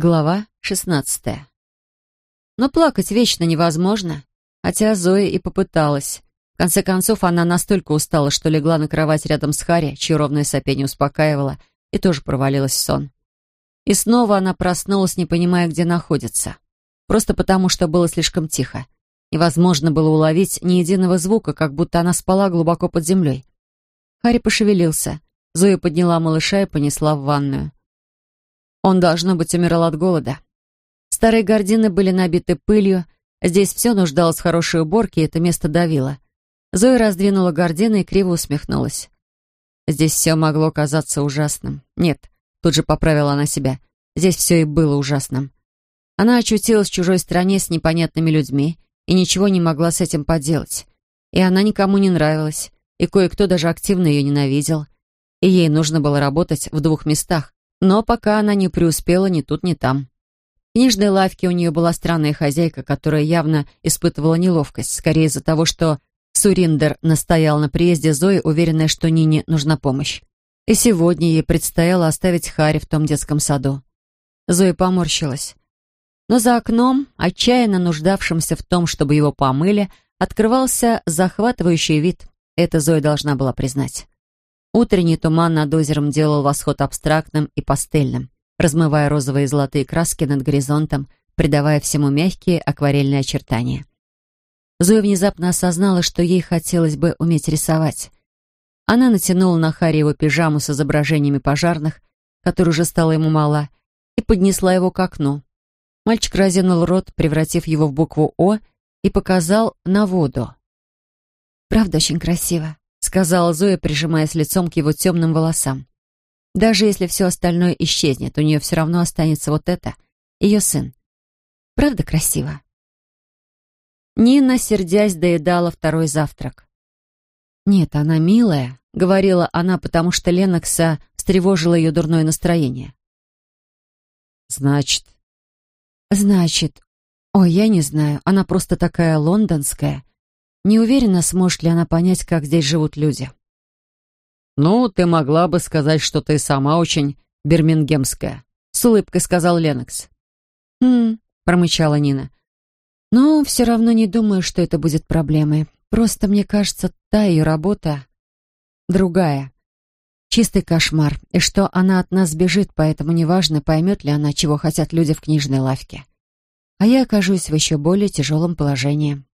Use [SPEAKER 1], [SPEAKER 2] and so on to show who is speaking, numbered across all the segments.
[SPEAKER 1] Глава шестнадцатая. Но плакать вечно невозможно, хотя Зоя и попыталась. В конце концов, она настолько устала, что легла на кровать рядом с Харри, чье ровное сопение успокаивало, и тоже провалилась в сон. И снова она проснулась, не понимая, где находится. Просто потому, что было слишком тихо. Невозможно было уловить ни единого звука, как будто она спала глубоко под землей. Харри пошевелился. Зоя подняла малыша и понесла в ванную. Он, должно быть, умирал от голода. Старые гардины были набиты пылью, здесь все нуждалось в хорошей уборке, и это место давило. Зоя раздвинула гардины и криво усмехнулась. Здесь все могло казаться ужасным. Нет, тут же поправила она себя. Здесь все и было ужасным. Она очутилась в чужой стране с непонятными людьми и ничего не могла с этим поделать. И она никому не нравилась, и кое-кто даже активно ее ненавидел. И ей нужно было работать в двух местах, но пока она не преуспела ни тут, ни там. В книжной лавке у нее была странная хозяйка, которая явно испытывала неловкость, скорее из-за того, что Суриндер настоял на приезде Зои, уверенная, что Нине нужна помощь. И сегодня ей предстояло оставить Хари в том детском саду. Зоя поморщилась. Но за окном, отчаянно нуждавшимся в том, чтобы его помыли, открывался захватывающий вид. Это Зоя должна была признать. Утренний туман над озером делал восход абстрактным и пастельным, размывая розовые и золотые краски над горизонтом, придавая всему мягкие акварельные очертания. Зоя внезапно осознала, что ей хотелось бы уметь рисовать. Она натянула на Харри его пижаму с изображениями пожарных, которая уже стала ему мала, и поднесла его к окну. Мальчик разинул рот, превратив его в букву «О», и показал на воду. «Правда очень красиво», сказала Зоя, прижимаясь лицом к его темным волосам. Даже если все остальное исчезнет, у нее все равно останется вот это, ее сын. Правда красиво? Нина, сердясь, доедала второй завтрак. «Нет, она милая», — говорила она, потому что Ленокса встревожило ее дурное настроение.
[SPEAKER 2] «Значит...»
[SPEAKER 1] «Значит... Ой, я не знаю, она просто такая лондонская. Не уверена, сможет ли она понять, как здесь живут люди.
[SPEAKER 2] «Ну, ты могла бы сказать, что ты сама очень бирмингемская», — с улыбкой сказал Ленокс.
[SPEAKER 1] «Хм», — промычала Нина. «Но все равно не думаю, что это будет проблемой. Просто, мне кажется, та ее работа другая. Чистый кошмар. И что она от нас бежит, поэтому неважно, поймет ли она, чего хотят люди в книжной лавке. А я окажусь в еще более тяжелом положении».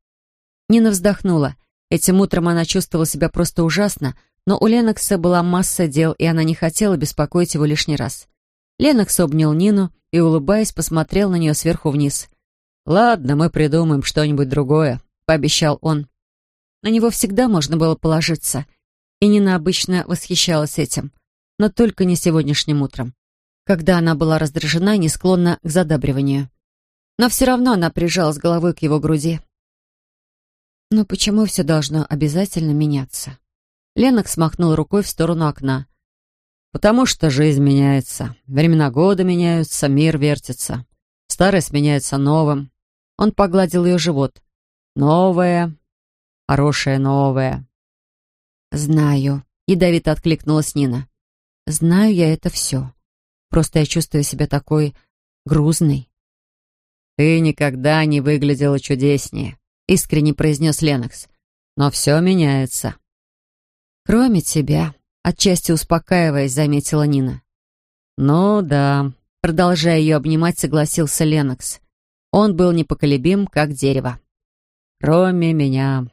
[SPEAKER 1] Нина вздохнула. Этим утром она чувствовала себя просто ужасно, но у Ленокса была масса дел, и она не хотела беспокоить его лишний раз. Ленокс обнял Нину и, улыбаясь, посмотрел на нее сверху вниз.
[SPEAKER 2] «Ладно, мы придумаем что-нибудь другое», — пообещал он.
[SPEAKER 1] На него всегда можно было положиться, и Нина обычно восхищалась этим, но только не сегодняшним утром, когда она была раздражена и не склонна к задабриванию. Но все равно она прижалась головой к его груди, но почему все должно обязательно меняться? Ленок смахнул рукой в сторону окна.
[SPEAKER 2] «Потому что жизнь меняется. Времена года меняются, мир вертится. Старое сменяется новым».
[SPEAKER 1] Он погладил ее живот.
[SPEAKER 2] «Новое, хорошее новое».
[SPEAKER 1] «Знаю», — ядовито откликнулась Нина. «Знаю я это все. Просто я чувствую себя такой грузной».
[SPEAKER 2] «Ты никогда не выглядела чудеснее», — искренне произнес Ленокс. «Но все меняется».
[SPEAKER 1] «Кроме тебя», — отчасти успокаиваясь, заметила Нина.
[SPEAKER 2] «Ну да», —
[SPEAKER 1] продолжая ее обнимать, согласился Ленокс. Он был непоколебим, как дерево.
[SPEAKER 2] «Кроме меня.